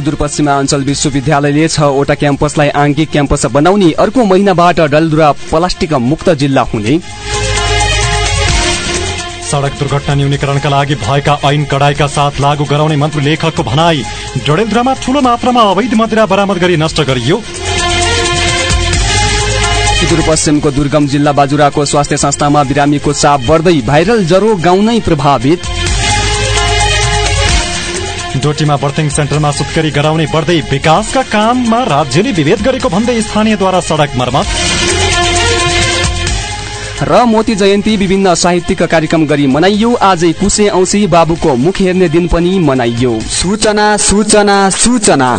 सुदूरपश्चिमाञ्चल विश्वविद्यालयले छवटा क्याम्पसलाई आङ्गिक क्याम्पस बनाउने अर्को महिनाबाट डलद्रा प्लास्टिक मुक्त जिल्ला हुने। सड़क दुर्घटना न्यूनीकरणका लागि भएका ऐन कडाईका साथ लागू गराउने मन्त्री लेखकको भनाई डडेलधुरामा ठूलो मात्रामा अवैध मदिरा बरामद गरी नष्ट गरियो। सुदूरपश्चिमको दुर्गम जिल्ला बाजुराको स्वास्थ्य संस्थामा बिरामीको चाप बढ्दै भाइरल ज्वरो गाउँ नै प्रभावित। डोटीमा बर्थिङ सेन्टरमा सुत्केरी गराउने बढ्दै विकासका काममा राज्यले विभेद गरेको भन्दै स्थानीयद्वारा सड़क मर्मत। र मोती जयन्ती विभिन्न साहित्यिक कार्यक्रम गरी मनाइयो। आजै कुसे औँसी बाबुको मुख हेर्ने दिन पनि मनाइयो। सूचना सूचना सूचना।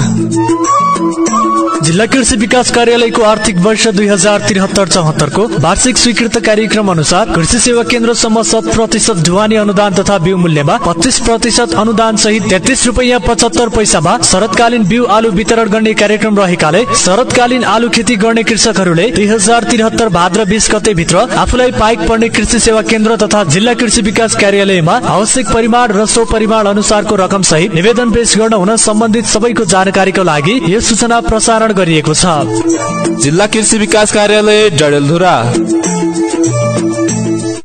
जिल्ला कृषि विकास कार्यालयको आर्थिक वर्ष दुई हजार त्रिहत्तर चौहत्तरको वार्षिक स्वीकृत कार्यक्रम अनुसार कृषि सेवा केन्द्रसम्म शत प्रतिशत ढुवानी अनुदान तथा बिउ मूल्यमा पच्चिस प्रतिशत अनुदान सहित तेत्तिस रुपियाँ पचहत्तर पैसामा शरतकालीन बिउ आलु वितरण गर्ने कार्यक्रम रहेकाले शरतकालीन आलु खेती गर्ने कृषकहरूले दुई हजार त्रिहत्तर भाद्र बिस गते भित्र आफूलाई पाइक पर्ने कृषि सेवा केन्द्र तथा जिल्ला कृषि विकास कार्यालयमा आवश्यक परिमाण र सो परिमाण अनुसारको रकम सहित निवेदन पेश गर्न हुन सम्बन्धित सबैको जानकारीको लागि यो सूचना प्रसारण गरिएको छ। जिल्ला कृषि विकास कार्यालय डडेलधुरा।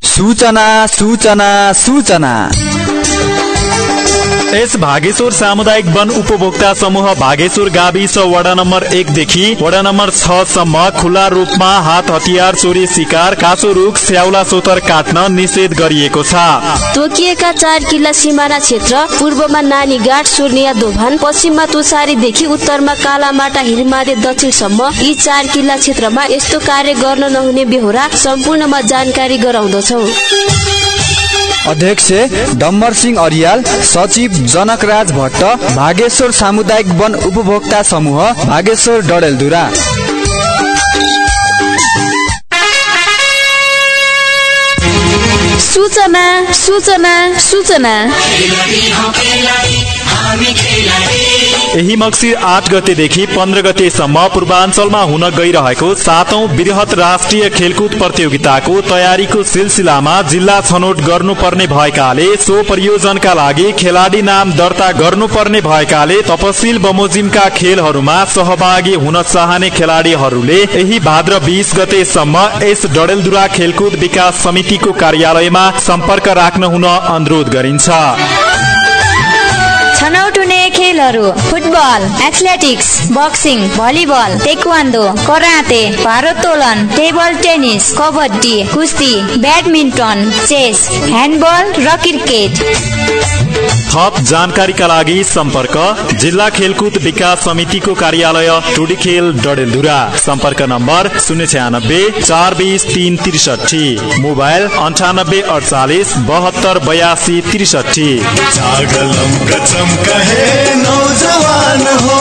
सूचना सूचना सूचना। यस भागेश्वर सामुदायिक वन उपभोक्ता समूह भागेश्वर गाविस वडा नम्बर एकदेखि वडा नम्बर छसम्म खुल्ला रूपमा हात हतियार चोरी शिकार काँचो रुख स्याउला सोतर काट्न निषेध गरिएको छ। तोकिएका चार किल्ला सिमाना क्षेत्र पूर्वमा नानीघाट सुर्निया दोभान पश्चिममा तुसारीदेखि उत्तरमा कालामाटा हिरमादे दक्षिणसम्म यी चार किल्ला क्षेत्रमा यस्तो कार्य गर्न नहुने बेहोरा सम्पूर्णमा जानकारी गराउँदछौ। अध्यक्ष डम्बर सिंह अरियाल सचिव जनकराज भट्ट भागेश्वर सामुदायिक वन उपभोक्ता समूह भागेश्वर डडेलधुरा। सूचना सूचना सूचना। यही मक्सिर आठ गतेदेखि पन्ध्र गतेसम्म पूर्वाञ्चलमा हुन गइरहेको सातौं वृहत राष्ट्रिय खेलकुद प्रतियोगिताको तयारीको सिलसिलामा जिल्ला छनौट गर्नुपर्ने भएकाले सो परियोजनका लागि खेलाडी नाम दर्ता गर्नुपर्ने भएकाले तपसिल बमोजिमका खेलहरूमा सहभागी हुन चाहने खेलाडीहरूले यही भाद्र बीस गतेसम्म यस डडेलधुरा खेलकुद विकास समितिको कार्यालयमा सम्पर्क राख्न हुन अनुरोध गरिन्छ। छनौट हुने खेलहरू football athletics boxing volleyball taekwondo karate भारोत्तोलन टेबल टेनिस कबड्डी कुस्ती ब्याडमिन्टन चेस ह्यान्डबल र क्रिकेट थप जानकारीका लागि सम्पर्क जिल्ला खेलकुद विकास समितिको कार्यालय टुडी खेल डडेलधुरा। सम्पर्क नम्बर शून्य छ्यानब्बे चार बिस तिन त्रिसठी मोबाइल अन्ठानब्बे अडचालिस बहत्तर बयासी त्रिसठी नौजवान हो।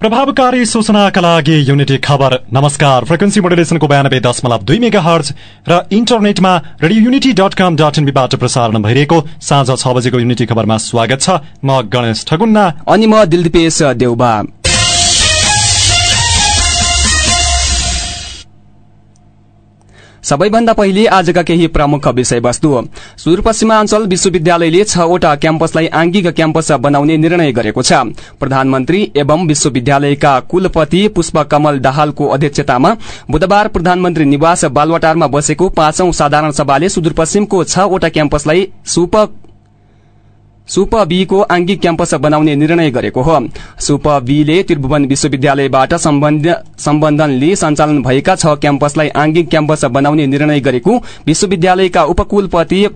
प्रभावकारी सूचनाका लागि युनिटी खबर। नमस्कार। फ्रिक्वेन्सी मोडुलेसनको बयानब्बे दशमलव दुई मेगा हर्ज र इन्टरनेटमा radio unity dot com dot इनबीबाट प्रसारण भइरहेको साँझ छ बजेको युनिटी खबरमा स्वागत छ। म गणेश ठगुन्ना। अनि म दिलदीपेश देउबा। सबैभन्दा पहिले आजका केही प्रमुख विषयवस्तु सुदूरपश्चिमाञ्चल विश्वविद्यालयले छवटा क्याम्पसलाई आंगिक क्याम्पस बनाउने निर्णय गरेको छ। प्रधानमन्त्री एवं विश्वविद्यालयका कुलपति पुष्प कमल दाहालको अध्यक्षतामा बुधबार प्रधानमन्त्री निवास बालवाटारमा बसेको पाँचौं साधारण सभाले सुदूरपश्चिमको छवटा क्याम्पसलाई सुप सुप बीको आंगिक क्याम्पस बनाउने निर्णय गरेको हो। सुप बीले त्रिभुवन विश्वविद्यालयबाट सम्बन्धन लिई सञ्चालन भएका छ क्याम्पसलाई आंगिक क्याम्पस बनाउने निर्णय गरेको विश्वविद्यालयका उपकुलपति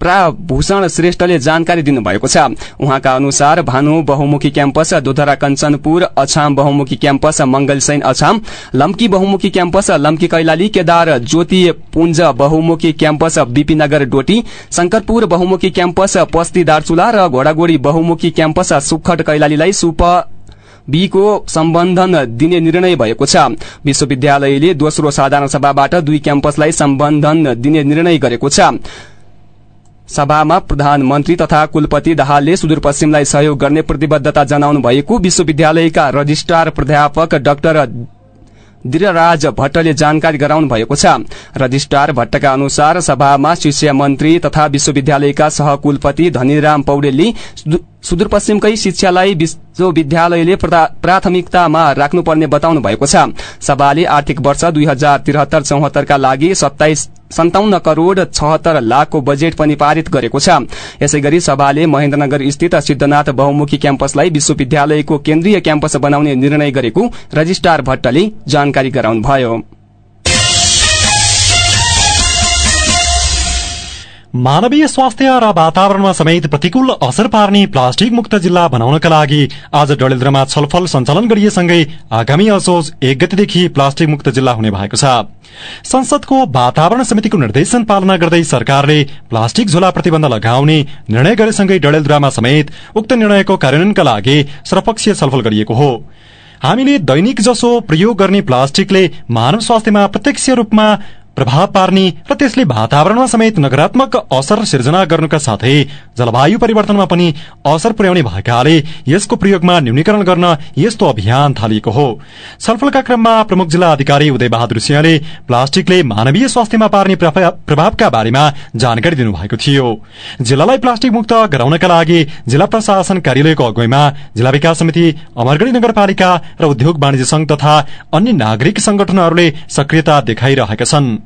प्राभूषण श्रेष्ठले जानकारी दिनुभएको छ। उहाँका अनुसार भानु बहुमुखी क्याम्पस दोधरा कञ्चनपुर अछाम बहुमुखी क्याम्पस मंगलसैन अछाम लम्की बहुमुखी क्याम्पस लम्की कैलाली केदार ज्योति पुञ्ज बहुमुखी क्याम्पस बीपीनगर डोटी शंकरपुर बहुमुखी क्याम्पस पस्ती दार्चुला र घोडागोडी बहुमुखी क्याम्पस सुखट कैलालीलाई सुप बीको सम्बन्धन दिने निर्णय भएको छ। विश्वविद्यालयले दोस्रो साधारण सभाबाट दुई क्याम्पसलाई सम्बन्धन दिने निर्णय गरेको छ। सभामा प्रधानमन्त्री तथा कुलपति दाहालले सुदूरपश्चिमलाई सहयोग गर्ने प्रतिबद्धता जनाउनु भएको विश्वविद्यालयका रजिस्ट्रार प्राध्यापक डाक्टर दिरराज भट्टले जानकारी गराउनु भएको छ। रजिस्ट्रार भट्टका अनुसार सभामा शिक्षा मन्त्री तथा विश्वविद्यालयका सहकुलपति धनीराम पौडेलले सुदूरपश्चिमकै शिक्षालाई विश्वविद्यालयले प्राथमिकतामा राख्नुपर्ने बताउनु भएको छ। सभाले आर्थिक वर्ष दुई हजार त्रिहत्तर चौहत्तरका लागि सत्ताइस सन्ताउन्न करोड़ छहत्तर लाखको बजेट पनि पारित गरेको छ। यसै गरी सभाले महेन्द्रनगर स्थित सिद्धनाथ बहुमुखी क्याम्पसलाई विश्वविद्यालयको केन्द्रीय क्याम्पस बनाउने निर्णय गरेको रजिस्ट्रार भट्टले जानकारी गराउनुभयो। मानवीय स्वास्थ्य र वातावरणमा समेत प्रतिकूल असर पार्ने प्लास्टिक मुक्त जिल्ला बनाउनका लागि आज डडेलधुरामा छलफल सञ्चालन गरिएसँगै आगामी असोज एक गतिदेखि प्लास्टिक मुक्त जिल्ला हुने भएको छ। संसदको वातावरण समितिको निर्देशन पालना गर्दै सरकारले प्लास्टिक झोला प्रतिबन्ध लगाउने निर्णय गरेसँगै डडेलधुरामा समेत उक्त निर्णयको कार्यान्वयनका लागि सर्वपक्षीय छलफल गरिएको हो। हामीले दैनिक जसो प्रयोग गर्ने प्लास्टिकले मानव स्वास्थ्यमा प्रत्यक्ष रूपमा प्रभाव पार्ने र त्यसले वातावरणमा समेत नकारात्मक असर सिर्जना गर्नुका साथै जलवायु परिवर्तनमा पनि असर पुर्याउने भएकाले यसको प्रयोगमा न्यूनीकरण गर्न यस्तो अभियान थालिएको हो। छलफलका क्रममा प्रमुख जिल्ला अधिकारी उदय बहादुर सिंहले प्लास्टिकले मानवीय स्वास्थ्यमा पार्ने प्रभावका बारेमा जानकारी दिनुभएको थियो। जिल्लालाई प्लास्टिक मुक्त गराउनका लागि जिल्ला प्रशासन कार्यालयको अगुवाईमा जिल्ला विकास समिति अमरगढ़ी नगरपालिका र उद्योग वाणिज्य संघ तथा अन्य नागरिक संगठनहरूले सक्रियता देखाइरहेका छन्।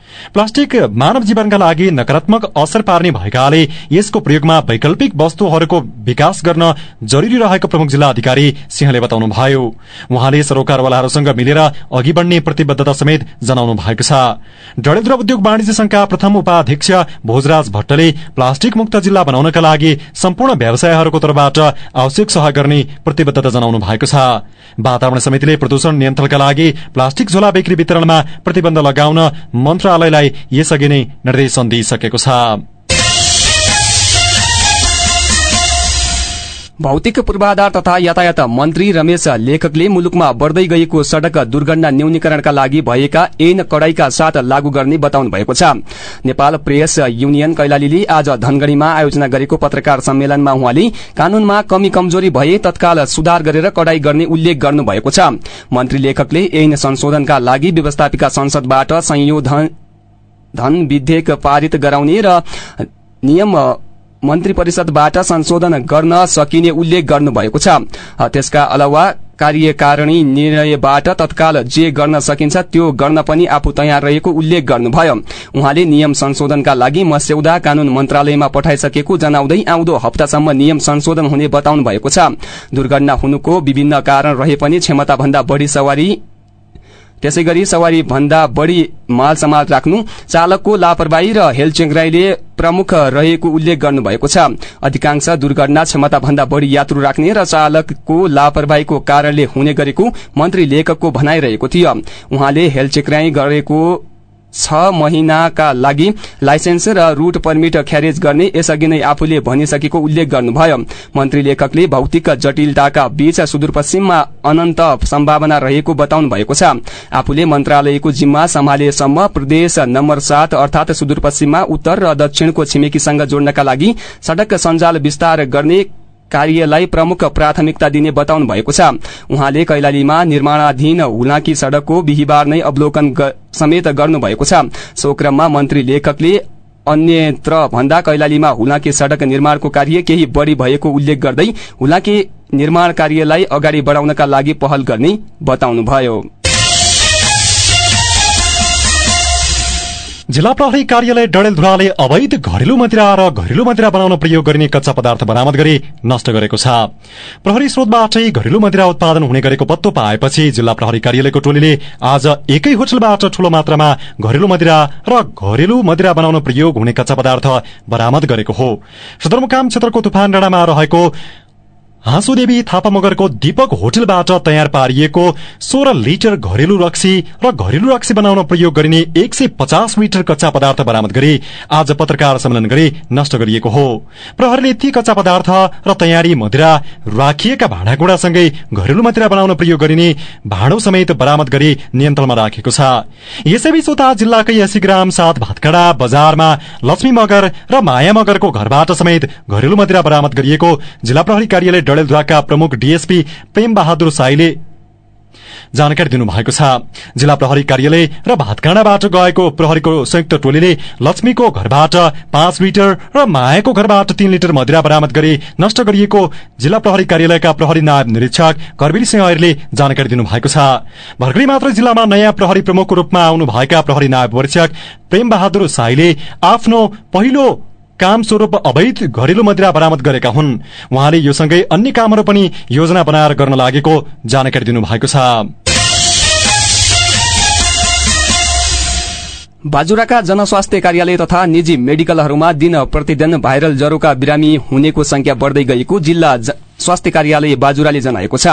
प्लास्टिक मानव जीवनका लागि नकारात्मक असर पार्ने भएकाले यसको प्रयोगमा वैकल्पिक वस्तुहरूको विकास गर्न जरूरी रहेको प्रमुख जिल्ला अधिकारी सिंहले बताउनुभयो। उहाँले सरोकारवालाहरूसँग मिलेर अघि बढ़ने प्रतिबद्धता समेत जनाउनु भएको छ। डडेलधुरा उद्योग वाणिज्य संघका प्रथम उपाध्यक्ष भोजराज भट्टले प्लास्टिक मुक्त जिल्ला बनाउनका लागि सम्पूर्ण व्यवसायहरूको तर्फबाट आवश्यक सहयोग गर्ने प्रतिबद्धता जनाउनु भएको छ। वातावरण समितिले प्रदूषण नियन्त्रणका लागि प्लास्टिक झोला बिक्री वितरणमा प्रतिबन्ध लगाउन मन्त्रालयलाई यसअघि नै निर्देशन दिइसकेको छ। भौतिक पूर्वाधार तथा यातायात मन्त्री रमेश लेखकले मुलुकमा बढ़दै गएको सड़क दुर्घटना न्यूनीकरणका लागि भएका ऐन कड़ाईका साथ लागू गर्ने बताउनु भएको छ। नेपाल प्रेस युनियन कैलालीले आज धनगढ़ीमा आयोजना गरेको पत्रकार सम्मेलनमा उहाँले कानूनमा कमी कमजोरी भए तत्काल सुधार गरेर कड़ाई गर्ने उल्लेख गर्नुभएको छ। मन्त्री लेखकले ऐन संशोधनका लागि व्यवस्थापिका संसदबाट विधेयक पारित गराउने र नियम मन्त्री परिषदबाट संशोधन गर्न सकिने उल्लेख गर्नुभएको छ। त्यसका अलावा कार्यकारिणी निर्णयबाट तत्काल जे गर्न सकिन्छ त्यो गर्न पनि आफू तयार रहेको उल्लेख गर्नुभयो। उहाँले नियम संशोधनका लागि मस्यौदा कानून मन्त्रालयमा पठाइसकेको जनाउँदै आउँदो हप्तासम्म नियम संशोधन हुने बताउनु भएको छ। दुर्घटना हुनुको विभिन्न कारण रहे पनि क्षमता भन्दा बढ़ी सवारी त्यसै गरी सवारी भन्दा बढ़ी माल समाल राख्नु चालकको लापरवाही र हेलचेङ्राईले प्रमुख रहेको उल्लेख गर्नुभएको छ। अधिकांश दुर्घटना क्षमता भन्दा बढ़ी यात्रु राख्ने र चालकको लापरवाहीको कारणले हुने गरेको मन्त्री लेखकको भनाइरहेको थियो। उहाँले हेलचेक्राई गरेको छ महिनाका लागि लाइसेन्स र रूट पर्मिट ख्यारेज गर्ने यसअघि नै आफूले भनिसकेको उल्लेख गर्नुभयो। मन्त्री लेखकले भौतिक जटिलताका बीच सुदूरपश्चिममा अनन्त सम्भावना रहेको बताउनु भएको छ। आफूले मन्त्रालयको जिम्मा सम्हालेसम्म प्रदेश नम्बर सात अर्थात सुदूरपश्चिममा उत्तर र दक्षिणको छिमेकीसँग जोड्नका लागि सड़क सञ्जाल विस्तार गर्ने कार्यलाई प्रमुख प्राथमिकता दिने बताउनु भएको छ। उहाँले कैलालीमा निर्माणाधीन हुलाकी सड़कको बिहिबार नै अवलोकन समेत गर्नुभएको छ। सो क्रममा मन्त्री लेखकले अन्यत्र भन्दा कैलालीमा हुलाकी सड़क निर्माणको कार्य केही बढ़ी भएको उल्लेख गर्दै हुलाकी निर्माण कार्यलाई अगाडि बढ़ाउनका लागि पहल गर्ने बताउनुभयो। जिल्ला प्रहरी कार्यालय डडेलधुराले अवैध घरेलु मदिरा र घरेलु मदिरा बनाउन प्रयोग गरिने कच्चा पदार्थ बरामद गरी नष्ट गरेको छ। प्रहरी स्रोतबाटै घरेलु मदिरा उत्पादन हुने गरेको पत्तो पाएपछि जिल्ला प्रहरी कार्यालयको टोलीले आज एकै होटलबाट ठूलो मात्रामा घरेलु मदिरा र घरेलु मदिरा बनाउन प्रयोग हुने कच्चा पदार्थ बरामद गरेको हो। सदरमुकाम क्षेत्रको तुफान रहेको हाँसुदेवी थापा मगरको दीपक होटलबाट तयार पारिएको सोह्र लिटर घरेलु रक्सी र घरेलु रक्सी बनाउन प्रयोग गरिने एक सय पचास मिटर कच्चा पदार्थ बरामद गरी आज पत्रकार सम्मेलन गरी नष्ट गरिएको हो। प्रहरीले ती कच्चा पदार्थ र तयारी मदिरा राखिएका भाँडाकुँडासँगै घरेलु मदिरा बनाउन प्रयोग गरिने भाँडो समेत बरामद गरी नियन्त्रणमा राखेको छ। यसैबीच उता जिल्लाकै अस्सी ग्राम सात भातखडा बजारमा लक्ष्मी मगर र माया मगरको घरबाट समेत घरेलु मदिरा बरामद गरिएको जिल्ला प्रहरी कार्यालय डडेलधुवाका प्रमुख डीएसपी प्रेम बहादुर साईले जानकारी दिनुभएको छ। जिल्ला प्रहरी कार्यालय र भातकाँडाबाट गएको प्रहरीको संयुक्त टोलीले लक्ष्मीको घरबाट पाँच लिटर र मायाको घरबाट तीन लिटर मदिरा बरामद गरी नष्ट गरिएको जिल्ला प्रहरी कार्यालयका प्रहरी नायब निरीक्षक करवीर सिंह ऐरले जानकारी दिनुभएको छ। भर्खरै मात्र जिल्लामा नयाँ प्रहरी प्रमुखको रूपमा आउनुभएका प्रहरी नायब परीक्षक प्रेम बहादुर साईले आफ्नो पहिलो काम स्वरूप अवैध घरेलु मदिरा बरामद गरेका हुन्। उहाँले यो सँगै अन्य कामहरू पनि योजना बनाएर गर्न लागेको जानकारी दिनुभएको छ। बाजुराका जनस्वास्थ्य कार्यालय तथा निजी मेडिकलहरूमा दिन प्रतिदिन भाइरल ज्वरोका बिरामी हुनेको संख्या बढ़दै गएको जिल्ला स्वास्थ्य कार्यालय बाजुराले जनाएको छ।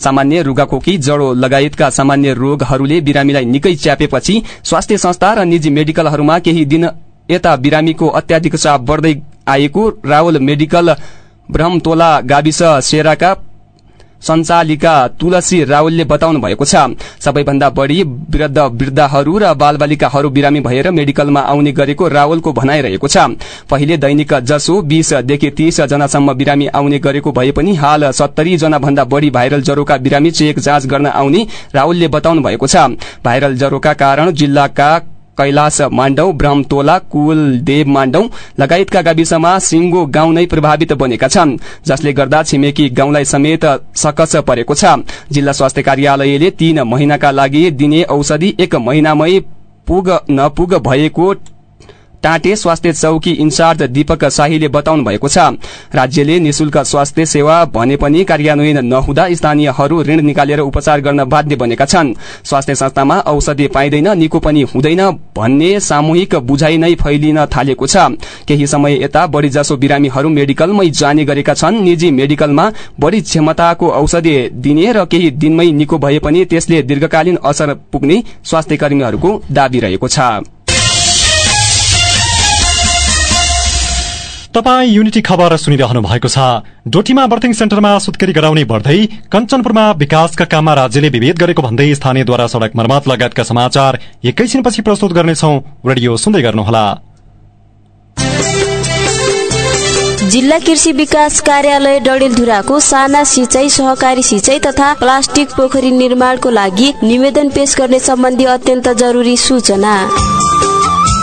सामान्य रुगाखोकी जड़ो लगायतका सामान्य रोगहरूले बिरामीलाई निकै च्यापेपछि स्वास्थ्य संस्था र निजी मेडिकलहरूमा केही दिन यता बिरामीको अत्याधिक चाप बढ़दै आएको रावल मेडिकल ब्रह्मतोला गाविस सेराका सञ्चालिका तुलसी रावलले बताउनु भएको छ। सबैभन्दा बढ़ी वृद्ध वृद्धाहरू र बालबालिकाहरू बिरामी भएर मेडिकलमा आउने गरेको रावलको भनाइरहेको छ। पहिले दैनिक जसो बीसदेखि तीस जनासम्म बिरामी आउने गरेको भए पनि हाल सत्तरी जना भन्दा बढ़ी भाइरल ज्वरोका बिरामी चेक जाँच गर्न आउने रावलले बताउनु भएको छ। भाइरल ज्वरोका कारण जिल्लाका कैलाश माण्डौ ब्रह्मतोला कुलदेव माण्डौ लगायतका गाविसमा सिंगो गाउँ नै प्रभावित बनेका छन् जसले गर्दा छिमेकी गाउँलाई समेत सकस परेको छ। जिल्ला स्वास्थ्य कार्यालयले तीन महिनाका लागि दिने औषधि एक महिनामै पुग नपुग भएको टाटे स्वास्थ्य चौकी इन्चार्ज दीपक शाहीले बताउनु भएको छ। राज्यले निशुल्क स्वास्थ्य सेवा भने पनि कार्यान्वयन नहुँदा स्थानीयहरू ऋण निकालेर उपचार गर्न बाध्य बनेका छन्। स्वास्थ्य संस्थामा औषधि पाइँदैन निको पनि हुँदैन भन्ने सामूहिक बुझाइ नै फैलिन थालेको छ। केही समय यता बढ़ी जसो बिरामीहरू मेडिकलमै जाने गरेका छन्। निजी मेडिकलमा बढ़ी क्षमताको औषधि दिने र केही दिनमै निको भए पनि त्यसले दीर्घकालीन असर पुग्ने स्वास्थ्य कर्मीहरूको दावी रहेको छ। तपाई युनिटी खबर सुनिरहनु भएको छ। डोटीमा बर्थिङ सेन्टरमा सुत्केरी गराउने बढ्दै कञ्चनपुरमा विकासका काममा राज्यले विभेद गरेको भन्दै स्थानीयद्वारा सड़क मर्मत लगायतका समाचार एकैछिनपछि प्रस्तुत गर्नेछौ। रेडियो सुन्दै गर्नुहोला। जिल्ला कृषि विकास कार्यालय डडेलधुराको साना सिंचाई सहकारी सिंचाई तथा प्लास्टिक पोखरी निर्माणको लागि निवेदन पेश गर्ने सम्बन्धी अत्यन्त जरुरी सूचना।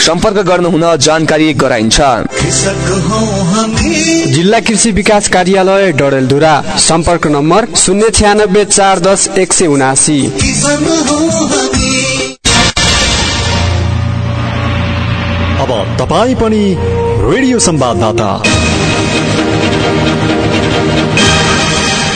सम्पर्क गर्नुहुन जानकारी गराइन्छ। जिल्ला कृषि विकास कार्यालय डडेलधुरा। सम्पर्क नम्बर शून्य छ्यानब्बे चार दस एक सय उनासी। अब तपाईँ पनि रेडियो संवाददाता।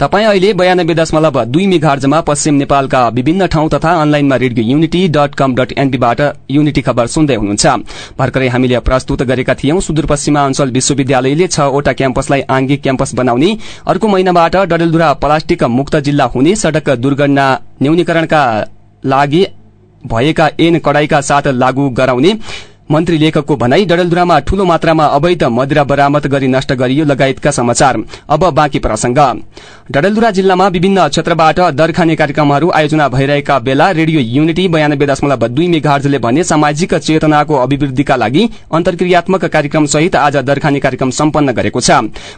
तपाईँ अहिले बयानब्बे दशमलव दुई मेघार्जमा पश्चिम नेपालका विभिन्न ठाउँ तथा अनलाइनमा Radio Unity dot com dot एनपीबाट unity खबर सुन्दै हुनुहुन्छ। भर्खरै हामीले प्रस्तुत गरेका थियौं सुदूरपश्चिमाञ्चल विश्वविद्यालयले छवटा क्याम्पसलाई आंगिक क्याम्पस बनाउने। अर्को महिनाबाट डडेलधुरा प्लास्टिक मुक्त जिल्ला हुने सड़क दुर्घटना न्यूनीकरणका लागि भएका एन कडाईका साथ लागू गराउने। मन्त्री लेखकको भनाई डडेलधुरामा ठूलो मात्रामा अवैध मदिरा बरामद गरी नष्ट गरियो लगायतका समाचार। अब बाँकी प्रसंग। डडेलधुरा जिल्लामा विभिन्न क्षेत्रबाट दरखाने कार्यक्रमहरू आयोजना भइरहेका बेला रेडियो युनिटी बयानब्बे दशमलव दुई मेघार्जले भने सामाजिक चेतनाको अभिवृद्धिका लागि अन्तर्क्रियात्मक कार्यक्रम सहित आज दरखाने कार्यक्रम सम्पन्न गरेको छ।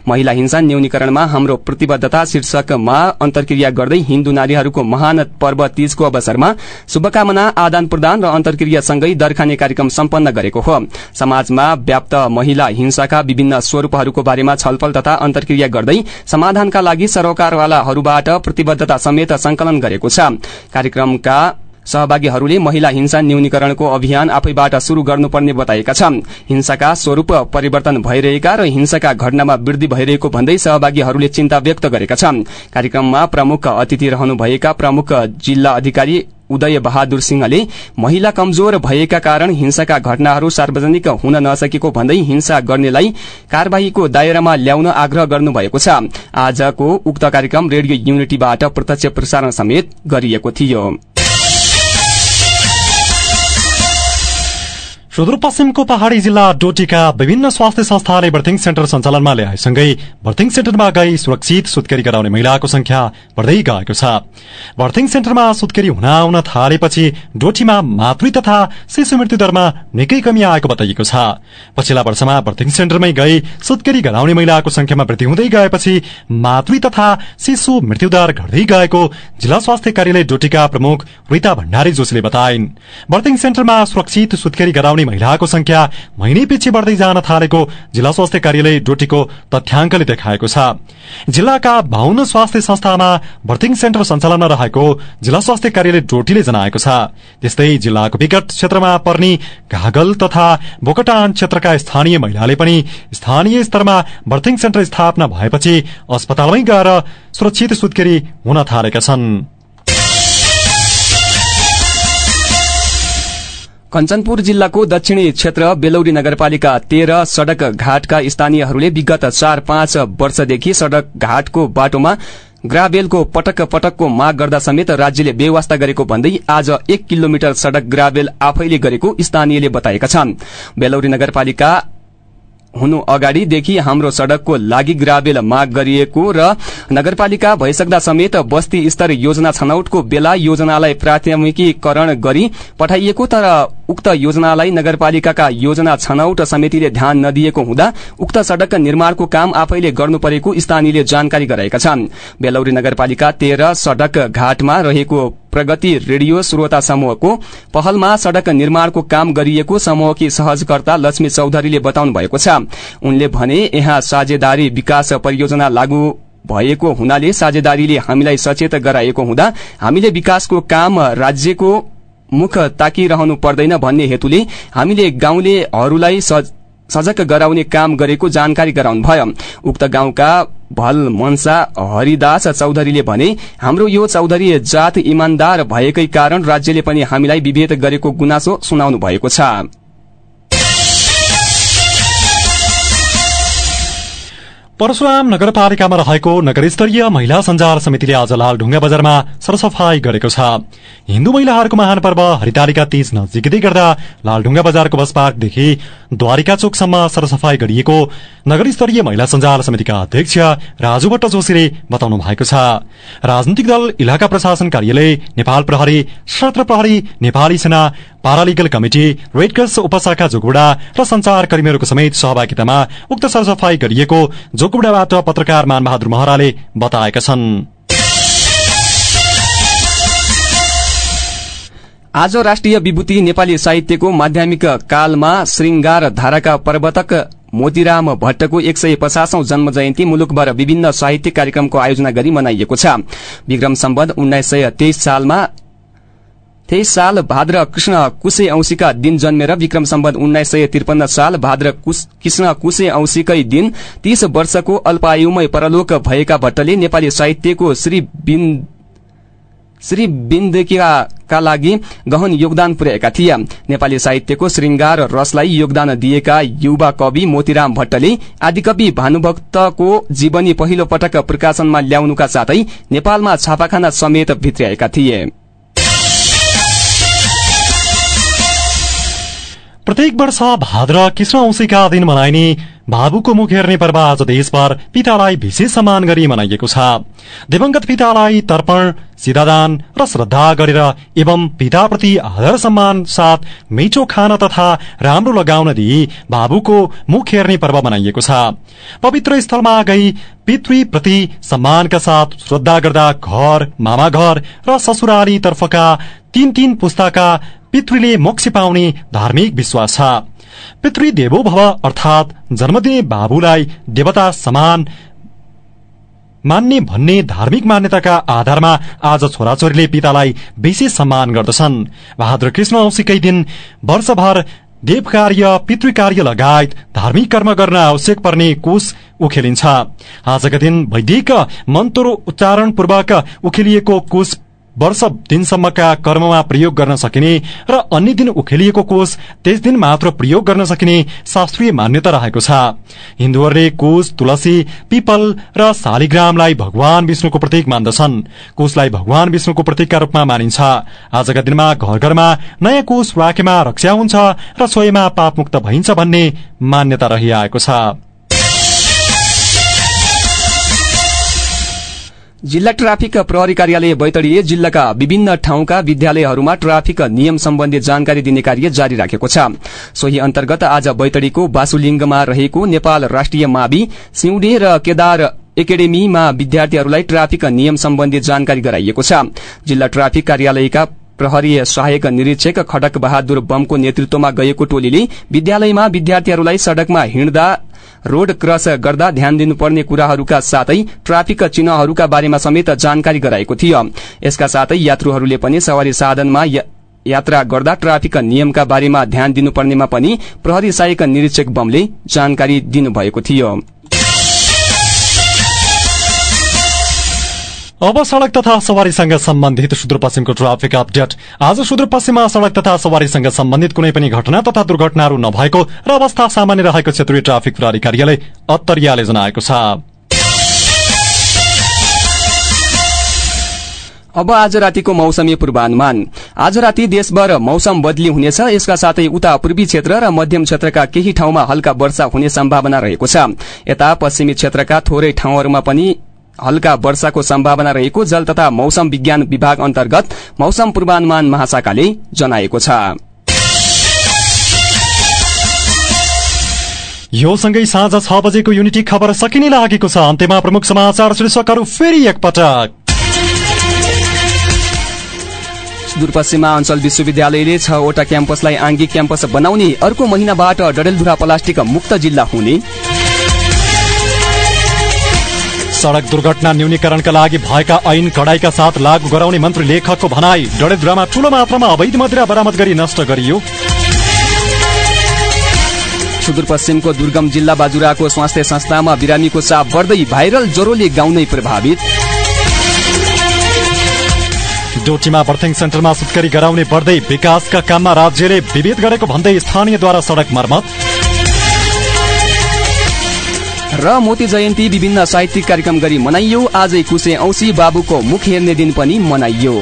महिला हिंसा न्यूनीकरणमा हाम्रो प्रतिबद्धता शीर्षकमा अन्तर्क्रिया गर्दै हिन्दू नारीहरूको महान पर्व तीजको अवसरमा शुभकामना आदान प्रदान र अन्तर्क्रियासँगै दरखाने कार्यक्रम सम्पन्न गरेको हो। समाजमा व्याप्त महिला हिंसाका विभिन्न स्वरूपहरूको बारेमा छलफल तथा अन्तर्क्रिया गर्दै समाधानका लागि सरोकारवालाहरूबाट प्रतिबद्धता समेत संकलन गरेको छ। कार्यक्रमका सहभागीहरूले महिला हिंसा न्यूनीकरणको अभियान आफैबाट शुरू गर्नुपर्ने बताएका छन्। हिंसाका स्वरूप परिवर्तन भइरहेका र हिंसाका घटनामा वृद्धि भइरहेको भन्दै सहभागीहरूले चिन्ता व्यक्त गरेका छन्। कार्यक्रममा प्रमुख अतिथि रहनुभएका प्रमुख जिल्ला अधिकारी उदय बहादुर सिंहले महिला कमजोर भएका कारण हिंसाका घटनाहरू सार्वजनिक हुन नसकेको भन्दै हिंसा गर्नेलाई कार्यवाहीको दायरामा ल्याउन आग्रह गर्नुभएको छ। आजको उक्त कार्यक्रम रेडियो युनिटीबाट प्रत्यक्ष प्रसारण समेत गरिएको थियो। सुदूरपश्चिमको पहाड़ी जिल्ला डोटीका विभिन्न स्वास्थ्य संस्थाले बर्थिङ सेन्टर सञ्चालनमा ल्याएसँगै बर्थिङ सेन्टरमा गई सुरक्षित सुत्केरी गराउने महिलाको संख्या बढ़दै गएको छ। बर्थिङ सेन्टरमा सुत्केरी हुन आउन थालेपछि डोटीमा मातृ तथा शिशु मृत्यु दरमा निकै कमी आएको बताइएको छ। पछिल्ला वर्षमा बर्थिङ सेन्टरमै गई सुत्केरी गराउने महिलाको संख्यामा वृद्धि हुँदै गएपछि मातृ तथा शिशु मृत्युदर घट्दै गएको जिल्ला स्वास्थ्य कार्यालय डोटीका प्रमुख रीता भण्डारी जोशीले बताइन्। बर्थिङ सेन्टरमा सुरक्षित सुत्केरी गराउने महिलाको संख्या महिने पछि बढ़दै जान थालेको जिल्ला स्वास्थ्य कार्यालय डोटीको तथ्याङ्कले देखाएको छ। जिल्लाका बाहुन स्वास्थ्य संस्थामा बर्थिङ सेन्टर सञ्चालनमा रहेको जिल्ला स्वास्थ्य कार्यालय डोटीले जनाएको छ। त्यस्तै जिल्लाको विकट क्षेत्रमा पर्ने घागल तथा बोकटान क्षेत्रका स्थानीय महिलाले पनि स्थानीय स्तरमा बर्थिङ सेन्टर स्थापना भएपछि अस्पतालमै गएर सुरक्षित सुत्केरी हुन थालेका छन्। कञ्चनपुर जिल्लाको दक्षिणी क्षेत्र बेलौरी नगरपालिका तेह्र सड़क घाटका स्थानीयहरूले विगत चार पाँच वर्षदेखि सड़क घाटको बाटोमा ग्राभेलको पटक पटकको माग गर्दा समेत राज्यले व्यवस्था गरेको भन्दै आज एक किलोमिटर सड़क ग्राभेल आफैले गरेको स्थानीयले बताएका छन्। बेलौरी नगरपालिका हुनु अगाडिदेखि हाम्रो सड़कको लागि ग्राभेल माग गरिएको र नगरपालिका भइसक्दा समेत बस्ती स्तर योजना छनौटको बेला योजनालाई प्राथमिकीकरण गरी पठाइएको तर उक्त योजनालाई नगरपालिकाका योजना छनौट समितिले ध्यान नदिएको हुँदा उक्त सड़क निर्माणको काम आफैले गर्नु परेको स्थानीयले जानकारी गराएका छन्। बेलौरी नगरपालिका तेह्र सड़क घाटमा रहेको प्रगति रेडियो श्रोता समूहको पहलमा सड़क निर्माणको काम गरिएको समूहकी सहजकर्ता लक्ष्मी चौधरीले बताउनु भएको छ। उनले भने यहाँ साझेदारी विकास परियोजना लागू भएको हुनाले साझेदारीले हामीलाई सचेत गराएको हुँदा हामीले विकासको काम राज्यको मुख ताकिरहनु पर्दैन भन्ने हेतुले हामीले गाउँलेहरूलाई सजग गराउने काम गरेको जानकारी गराउनु भयो। उक्त गाउँका भल मनसा हरिदास चौधरीले भने हाम्रो यो चौधरी जात इमान्दार भएकै कारण राज्यले पनि हामीलाई विभेद गरेको गुनासो सुनाउनु भएको छ। परशुराम नगरपालिकामा रहेको नगरस्तरीय महिला सञ्जाल समितिले आज लाल ढुङ्गा बजारमा सरसफाई गरेको छ। हिन्दू महिलाहरूको महान पर्व हरितालिका तीज नजिकै गर्दा लालढुङ्गा बजारको बस पार्कदेखि द्वारिका चोकसम्म सरसफाई गरिएको नगरस्तरीय महिला सञ्जाल समितिका अध्यक्ष राजु भट्ट जोशीले बताउनु भएको छ। राजनीतिक दल इलाका प्रशासन कार्यालय नेपाल प्रहरी सशस्त्र प्रहरी नेपाली सेना पारालिगल कमिटी रेडक्रस उपशाखा जोगुडा र संचार कर्मीहरूको समेत सहभागितामा उक्त सरसफाई गरिएको जोगुडाबाट पत्रकार मानबहादुर महराले बताएका छन्। आज राष्ट्रिय विभूति नेपाली साहित्यको माध्यमिक कालमा श्रृंगार धाराका प्रवर्तक मोतीराम भट्टको एक सय पचासौं जन्म जयन्ती मुलुकभर विभिन्न साहित्यिक कार्यक्रमको आयोजना गरी मनाइएको छ। विक्रम सम्बन्ध उन्नाइस सय तेइस सालमा तेइस साल भाद्र कृष्ण कुशे औंसीका दिन जन्मेर विक्रम सम्बन्ध उन्नाइस सय त्रिपन्न साल भाद्र कृष्ण कुशे औंसीकै दिन तीस वर्षको अल्पायुमै परलोक भएका भट्टले नेपाली साहित्यको श्री श्री बिन्दकीका लागि गहन योगदान पुर्याएका थिए। नेपाली साहित्यको श्रृंगार रसलाई योगदान दिएका युवा कवि मोतीराम भट्टले आदिकवि भानुभक्तको जीवनी पहिलो पटक प्रकाशनमा ल्याउनुका साथै नेपालमा छापाखाना समेत भित्र्याएका थिए। प्रत्येक वर्ष भाद्र कृष्ण औंसीका दिन मनाइने भावुको मुख हेर्ने पर्व आज देशभर पितालाई विशेष सम्मान गरी मनाइएको छ। दिवंगत पितालाई तर्पण सिधादान र श्रद्धा गरेर एवं पिताप्रति आदर सम्मान साथ मिठो खान तथा राम्रो लगाउन दिई भावुको मुख हेर्ने पर्व मनाइएको छ। पवित्र स्थलमा गई पितृप्रति सम्मानका साथ श्रद्धा गर्दा घर मामा घर र ससुराली तर्फका तीन तीन पुस्ताका पितृले मोक्ष पाउने धार्मिक विश्वास छ। पितृ देवो भव अर्थात जन्मदिने बाबुलाई देवता समान मान्ने भन्ने धार्मिक मान्यताका आधारमा आज छोराछोरीले पितालाई विशेष सम्मान गर्दछन्। बहादुर कृष्ण औंसीकै दिन वर्षभर देव कार्य पितृ कार्य लगायत धार्मिक कर्म गर्न आवश्यक पर्ने कोष उखेलिन्छ। आजका दिन वैदिक मन्त्र उच्चारण पूर्वक उखेलिएको कोष वर्ष दिनसम्मका कर्ममा प्रयोग गर्न सकिने र अन्य दिन उखेलिएको कोष त्यस दिन मात्र प्रयोग गर्न सकिने शास्त्रीय मान्यता रहेको छ। हिन्दूहरूले कोष तुलसी पिपल र शालिग्रामलाई भगवान विष्णुको प्रतीक मान्दछन्। कोषलाई भगवान विष्णुको प्रतीकका रूपमा मानिन्छ। आजका दिनमा घर घरमा नयाँ कोष राखेमा रक्षा हुन्छ र स्वयंमा पापमुक्त भइन्छ भन्ने मान्यता रहिआएको छ। जिल्ला ट्राफिक प्रहरी कार्यालय बैतडीले जिल्लाका विभिन्न ठाउँका विद्यालयहरूमा ट्राफिक नियम सम्बन्धी जानकारी दिने कार्य जारी राखेको छ। सोही अन्तर्गत आज बैतडीको बासुलिङ्गमा रहेको नेपाल राष्ट्रिय मावि सिउँडे र केदार एकाडेमीमा विद्यार्थीहरूलाई ट्राफिक नियम सम्बन्धी जानकारी गराइएको छ। जिल्ला ट्राफिक कार्यालयका प्रहरी सहायक निरीक्षक खडक बहादुर बमको नेतृत्वमा गएको टोलीले विद्यालयमा विद्यार्थीहरूलाई सड़कमा हिँड्दा रोड क्रस गर्दा ध्यान दिनुपर्ने कुराहरूका साथै ट्राफिक चिन्हहरूका बारेमा समेत जानकारी गराएको थियो। यसका साथै यात्रुहरूले पनि सवारी साधनमा यात्रा गर्दा ट्राफिक नियमका बारेमा ध्यान दिनुपर्नेमा पनि प्रहरी सहायक निरीक्षक बमले जानकारी दिनुभएको थियो। अब सड़क तथा सवारीसँग सम्बन्धित सुदूरपश्चिमको ट्राफिक अपडेट। आज सुदूरपश्चिममा सड़क तथा सवारीसँग सम्बन्धित कुनै पनि घटना तथा दुर्घटनाहरू नभएको र अवस्था सामान्य रहेको क्षेत्रीय ट्राफिक प्रहरी कार्यालय अत्तरियाले जनाएको छ। अब आज रातिको मौसमी पूर्वानुमान। आज राति देशभर मौसम बदली हुनेछ यसका साथै उता पूर्वी क्षेत्र र मध्यम क्षेत्रका केही ठाउँमा हल्का वर्षा हुने सम्भावना रहेको छ। यता पश्चिमी क्षेत्रका थोरै ठाउँहरूमा पनि हल्का वर्षाको सम्भावना रहेको जल तथा मौसम विज्ञान विभाग अन्तर्गत मौसम पूर्वानुमान महाशाखाले जनाएको छ। यो सँगै साँझ छ बजेको युनिटी खबर सकिने लागेको छ। अन्त्यमा प्रमुख समाचार शीर्षकहरू फेरि एकपटक। सुदूरपश्चिमाञ्चल विश्वविद्यालयले छवटा क्याम्पसलाई आंगिक क्याम्पस बनाउने अर्को महिनाबाट डडेलधुरा प्लास्टिक मुक्त जिल्ला हुने सड़क दुर्घटना न्यूनीकरणका लागि भएका ऐन कडाईका साथ लागू गराउने मन्त्री लेखकको भनाई डडेलधुरामा ठूलो मात्रामा अवैध मदिरा बरामद गरी नष्ट गरियो। सुदूरपश्चिमको दुर्गम जिल्ला बाजुराको स्वास्थ्य संस्थामा बिरामीको चाप बढ्दै भाइरल ज्वरोले गाउनै प्रभावित। डोटीमा बर्थिङ सेन्टरमा सुत्केरी गराउने बढ्दै विकासका काममा राज्यले विभेद गरेको भन्दै स्थानीयद्वारा सड़क मर्मत। र मोती जयन्ती विभिन्न साहित्यिक कार्यक्रम गरी मनाइयो। आजै कुसे औसी बाबुको मुख हेर्ने दिन पनि मनाइयो।